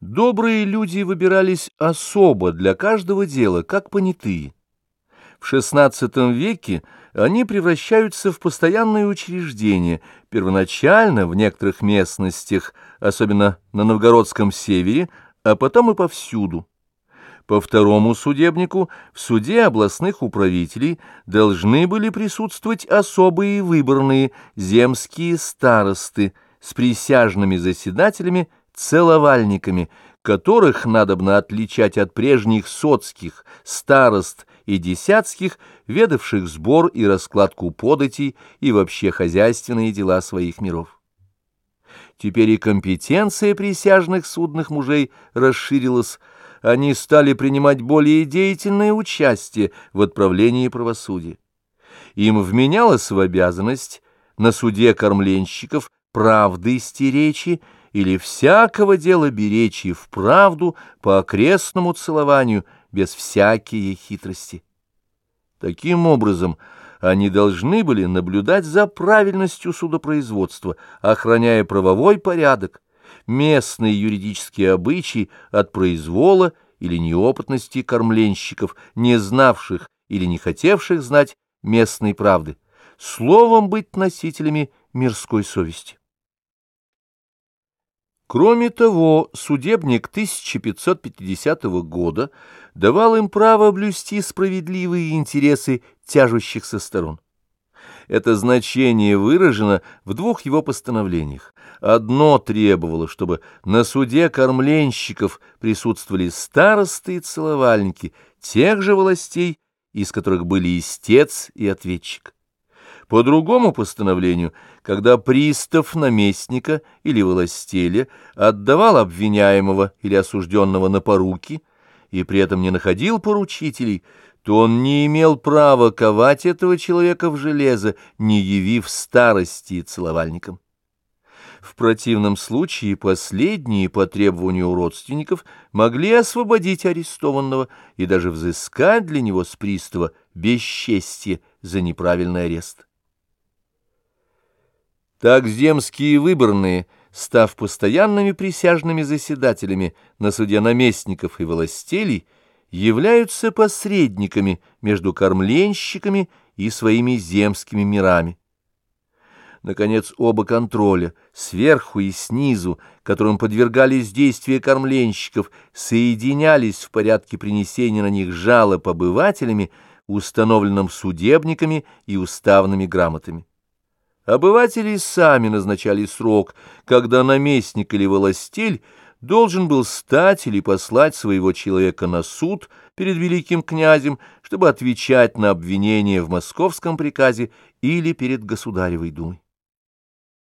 Добрые люди выбирались особо для каждого дела, как понятые. В XVI веке они превращаются в постоянные учреждения, первоначально в некоторых местностях, особенно на Новгородском севере, а потом и повсюду. По второму судебнику в суде областных управителей должны были присутствовать особые выборные земские старосты с присяжными заседателями целовальниками, которых надобно отличать от прежних соцких, старост и десятских, ведавших сбор и раскладку податей и вообще хозяйственные дела своих миров. Теперь и компетенция присяжных судных мужей расширилась, они стали принимать более деятельное участие в отправлении правосудия. Им вменялось в обязанность на суде кормленщиков правды стеречи или всякого дела беречь в правду по окрестному целованию без всякие хитрости. Таким образом, они должны были наблюдать за правильностью судопроизводства, охраняя правовой порядок, местные юридические обычаи от произвола или неопытности кормленщиков, не знавших или не хотевших знать местной правды, словом быть носителями мирской совести. Кроме того, судебник 1550 года давал им право блюсти справедливые интересы тяжущихся сторон. Это значение выражено в двух его постановлениях. Одно требовало, чтобы на суде кормленщиков присутствовали старосты и целовальники тех же властей, из которых были истец и ответчик. По другому постановлению, когда пристав наместника или властеля отдавал обвиняемого или осужденного на поруки и при этом не находил поручителей, то он не имел права ковать этого человека в железо, не явив старости и целовальникам. В противном случае последние по требованию родственников могли освободить арестованного и даже взыскать для него с пристава бесчестие за неправильный арест. Так земские выборные, став постоянными присяжными заседателями на суде наместников и властелей, являются посредниками между кормленщиками и своими земскими мирами. Наконец, оба контроля, сверху и снизу, которым подвергались действия кормленщиков, соединялись в порядке принесения на них жалоб обывателями, установленным судебниками и уставными грамотами. Обыватели сами назначали срок, когда наместник или властель должен был стать или послать своего человека на суд перед великим князем, чтобы отвечать на обвинение в московском приказе или перед Государевой думой.